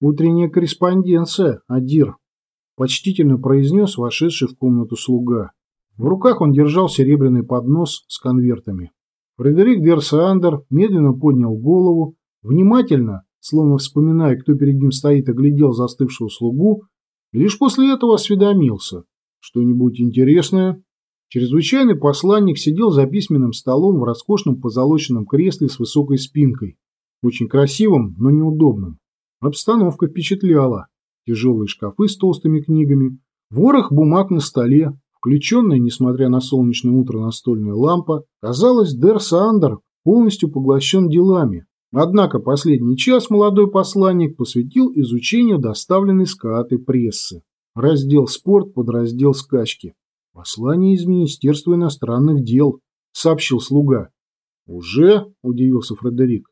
Утренняя корреспонденция, Адир, почтительно произнес вошедший в комнату слуга. В руках он держал серебряный поднос с конвертами. Фредерик Дерсандер медленно поднял голову, внимательно, словно вспоминая, кто перед ним стоит, оглядел застывшего слугу, и лишь после этого осведомился. Что-нибудь интересное? Чрезвычайный посланник сидел за письменным столом в роскошном позолоченном кресле с высокой спинкой. Очень красивым, но неудобным. Обстановка впечатляла. Тяжелые шкафы с толстыми книгами, ворох бумаг на столе, включенная, несмотря на солнечное утро, настольная лампа. Казалось, Дер Сандер полностью поглощен делами. Однако последний час молодой посланник посвятил изучению доставленной с Кааты прессы. Раздел «Спорт» под раздел «Скачки». «Послание из Министерства иностранных дел», — сообщил слуга. «Уже?» — удивился Фредерик.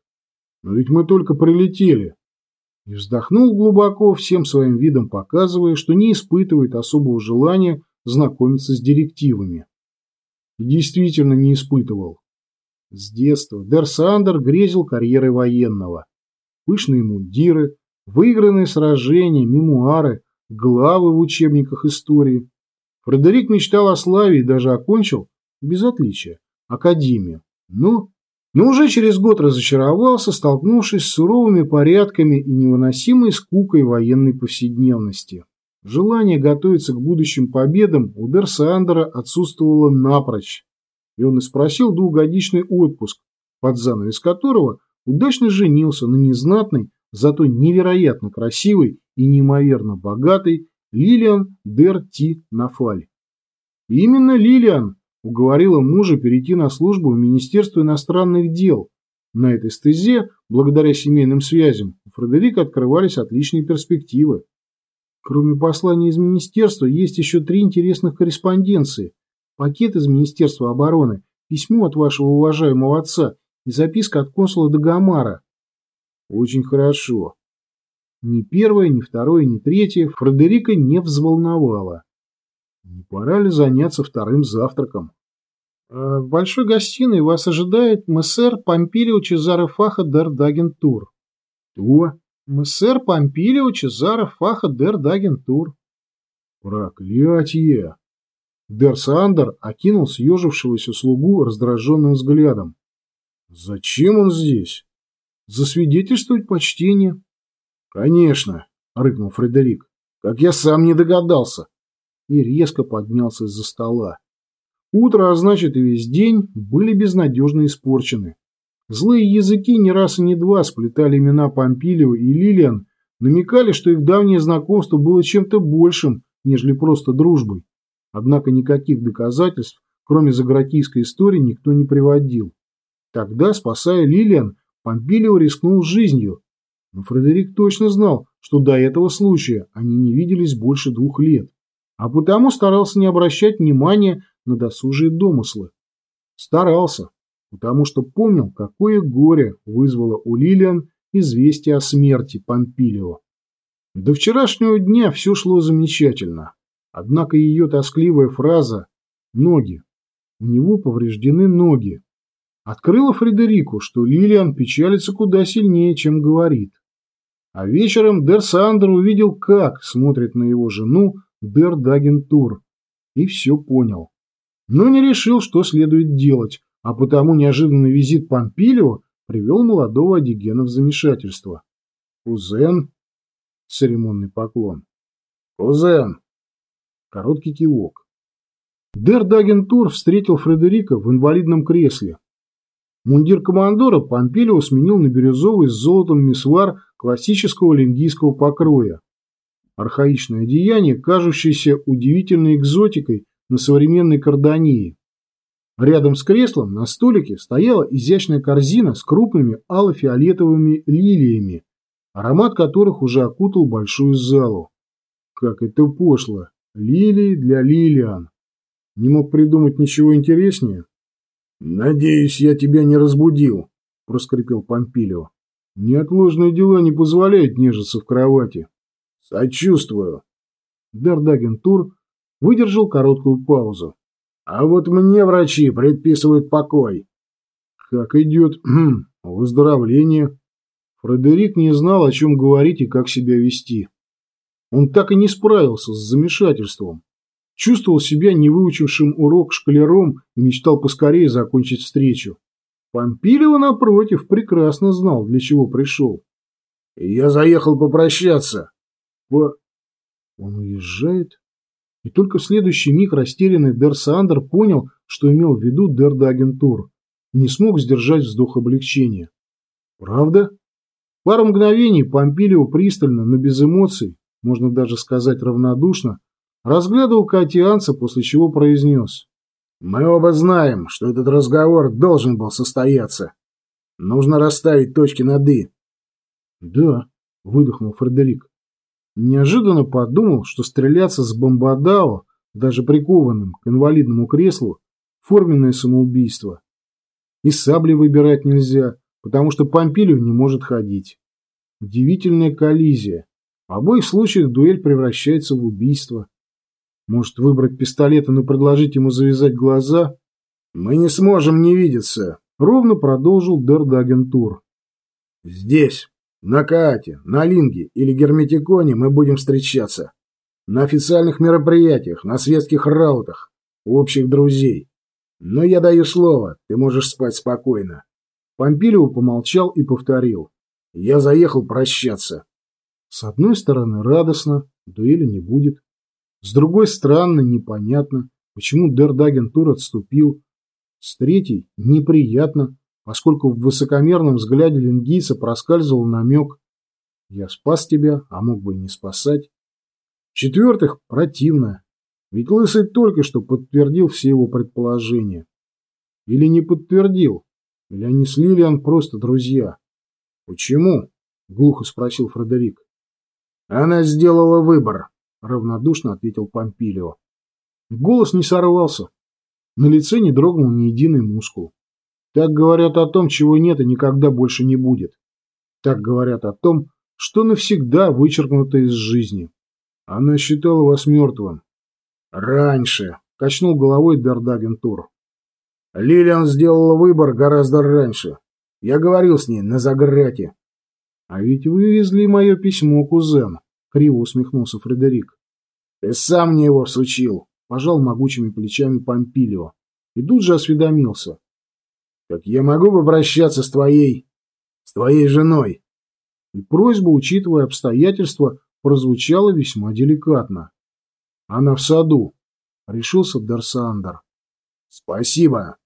«Но ведь мы только прилетели». И вздохнул глубоко, всем своим видом показывая, что не испытывает особого желания знакомиться с директивами. И действительно не испытывал. С детства Дерсандер грезил карьерой военного. Пышные мундиры, выигранные сражения, мемуары, главы в учебниках истории. Фредерик мечтал о славе и даже окончил, без отличия, академию. Но, но уже через год разочаровался, столкнувшись с суровыми порядками и невыносимой скукой военной повседневности. Желание готовиться к будущим победам у Дерсандера отсутствовало напрочь и он и спросил двухгодичный отпуск, под занавес которого удачно женился на незнатной, зато невероятно красивой и неимоверно богатой Лилиан Дер Ти Нафаль. Именно Лилиан уговорила мужа перейти на службу в Министерство иностранных дел. На этой стезе, благодаря семейным связям, у Фредерика открывались отличные перспективы. Кроме послания из министерства, есть еще три интересных корреспонденции, Пакет из Министерства обороны, письмо от вашего уважаемого отца и записка от консула Дагомара. Очень хорошо. Ни первое, ни второе, ни третье Фредерика не взволновало. Не пора ли заняться вторым завтраком? В большой гостиной вас ожидает мессер Помпилио Чезаро Фаха дер Дагентур. Кто? Мессер Помпилио Чезаро Фаха дер Дагентур. Проклятье! Дерсандер окинул съежившегося слугу раздраженным взглядом. «Зачем он здесь? Засвидетельствовать почтение?» «Конечно», — рыкнул Фредерик, — «как я сам не догадался». И резко поднялся из-за стола. Утро, а значит и весь день, были безнадежно испорчены. Злые языки не раз и не два сплетали имена Помпилио и Лилиан, намекали, что их давнее знакомство было чем-то большим, нежели просто дружбой. Однако никаких доказательств, кроме загратийской истории, никто не приводил. Тогда, спасая Лилиан, Помпилио рискнул жизнью. Но Фредерик точно знал, что до этого случая они не виделись больше двух лет, а потому старался не обращать внимания на досужие домыслы. Старался, потому что помнил, какое горе вызвало у Лилиан известие о смерти Помпилио. До вчерашнего дня все шло замечательно. Однако ее тоскливая фраза «ноги» у него повреждены ноги. Открыла Фредерику, что Лилиан печалится куда сильнее, чем говорит. А вечером Дер Сандер увидел, как смотрит на его жену Дер Дагентур, и все понял. Но не решил, что следует делать, а потому неожиданный визит Помпилио привел молодого Адигена в замешательство. «Кузен?» — церемонный поклон. «Кузен!» Короткий кивок. Дер Дагентур встретил Фредерика в инвалидном кресле. Мундир командора Помпилио сменил на бирюзовый с золотом мисвар классического лингийского покроя. Архаичное одеяние, кажущееся удивительной экзотикой на современной Кардании. Рядом с креслом на столике стояла изящная корзина с крупными алло-фиолетовыми лилиями, аромат которых уже окутал большую залу. Как это пошло! Лилии для Лилиан. Не мог придумать ничего интереснее? «Надеюсь, я тебя не разбудил», — проскрипел Помпилио. «Неотложные дела не позволяют нежиться в кровати». «Сочувствую». Дардагентур выдержал короткую паузу. «А вот мне врачи предписывают покой». «Как идет выздоровление?» Фредерик не знал, о чем говорить и как себя вести. Он так и не справился с замешательством. Чувствовал себя не выучившим урок шкалером и мечтал поскорее закончить встречу. Помпилева, напротив, прекрасно знал, для чего пришел. «Я заехал попрощаться». По... Он уезжает? И только в следующий миг растерянный Дер Сандер понял, что имел в виду Дер Дагентур, и не смог сдержать вздох облегчения. Правда? Пару мгновений Помпилио пристально, но без эмоций, можно даже сказать равнодушно, разглядывал Катианца, после чего произнес. «Мы оба знаем, что этот разговор должен был состояться. Нужно расставить точки над «и». «Да», — выдохнул Фредерик. Неожиданно подумал, что стреляться с бомбадао, даже прикованным к инвалидному креслу, форменное самоубийство. И сабли выбирать нельзя, потому что Помпилио не может ходить. Удивительная коллизия. В обоих случаях дуэль превращается в убийство. Может выбрать пистолет и предложить ему завязать глаза? Мы не сможем не видеться, ровно продолжил Дердагентур. Здесь, на Каате, на Линге или Герметиконе мы будем встречаться. На официальных мероприятиях, на светских раутах, у общих друзей. Но я даю слово, ты можешь спать спокойно. Помпилио помолчал и повторил. Я заехал прощаться. С одной стороны, радостно, дуэли не будет. С другой, странно, непонятно, почему Дердагентур отступил. С третьей, неприятно, поскольку в высокомерном взгляде лингийца проскальзывал намек «Я спас тебя, а мог бы и не спасать». В-четвертых, противно, ведь Лысый только что подтвердил все его предположения. Или не подтвердил, или они с Лилиан просто друзья. «Почему?» — глухо спросил Фредерик. «Она сделала выбор», — равнодушно ответил Помпилио. Голос не сорвался. На лице не дрогнул ни единый мускул. Так говорят о том, чего нет и никогда больше не будет. Так говорят о том, что навсегда вычеркнуто из жизни. Она считала вас мертвым. Раньше, качнул головой Дардагентур. Лилиан сделала выбор гораздо раньше. Я говорил с ней на Заграте. А ведь вы везли мое письмо, кузен, криво усмехнулся Фредерик. Ты сам мне его всучил, пожал могучими плечами Помпилио и тут же осведомился. Так я могу попрощаться с твоей... с твоей женой?» И просьба, учитывая обстоятельства, прозвучала весьма деликатно. «Она в саду», — решился Дарсандер. «Спасибо»,